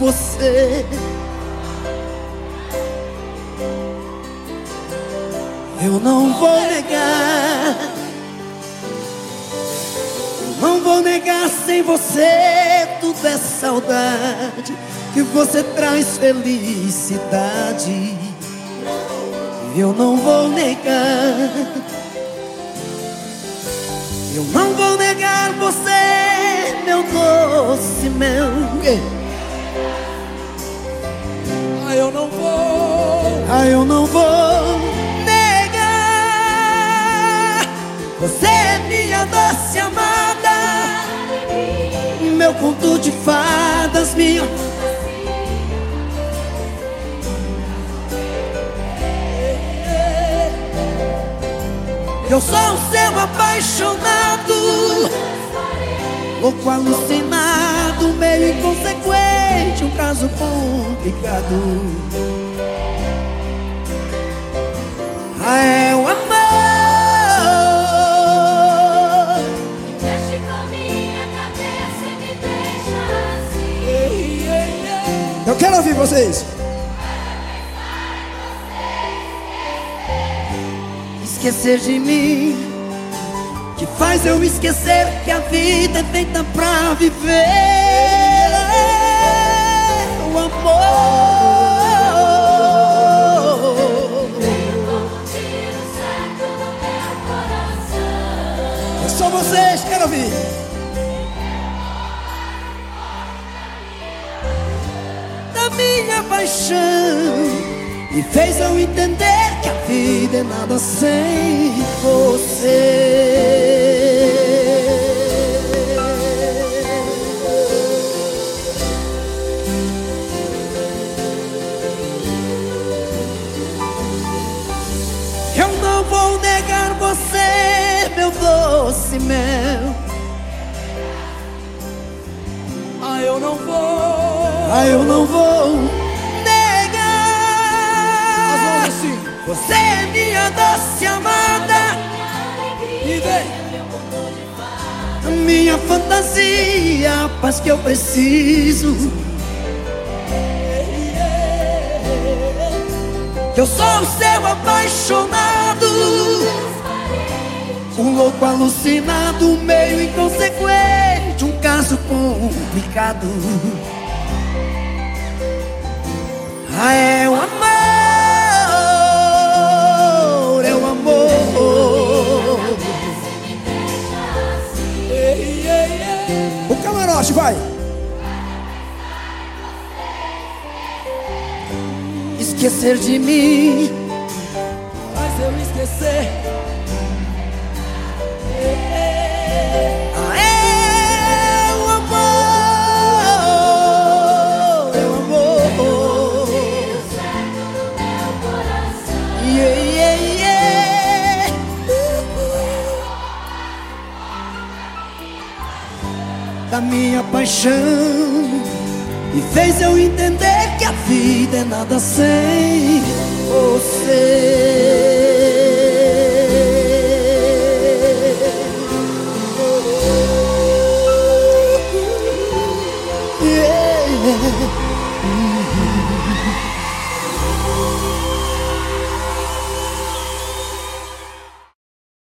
você. Eu não vou negar. Não vou negar sem você tudo é saudade que você traz felicidade. Eu não vou negar. Eu não vou negar você, meu doce mel. Ah, eu não vou. Ah, eu não vou negar. Você é minha doce amada. Meu conto de fadas, minha. Eu sou o seu apaixonado. Louco alucinado, meio inconsequente, um caso complicado. Ah, é o amor. Mexe com minha cabeça e me deixa assim. Eu quero ouvir vocês. Esquecer de mim Que faz eu esquecer que a vida é feita pra viver amor. É só vocês, quero ouvir. da minha paixão E fez eu entender que a vida é nada sem não vou negar você, meu doce mel Ah, eu não vou. Ah, eu não vou negar assim. Você é minha doce amada E vem. Minha fantasia, a paz que eu preciso Eu sou o seu apaixonado Um louco alucinado, meio inconsequente Um caso complicado Ah, é o amor, é o amor. O camarote, vai. Esquecer de mim Faz eu esquecer. Ah, é amor, é o amor Yeah, yeah, yeah. Da minha paixão E fez eu entender que a vida é nada sem você. Yeah.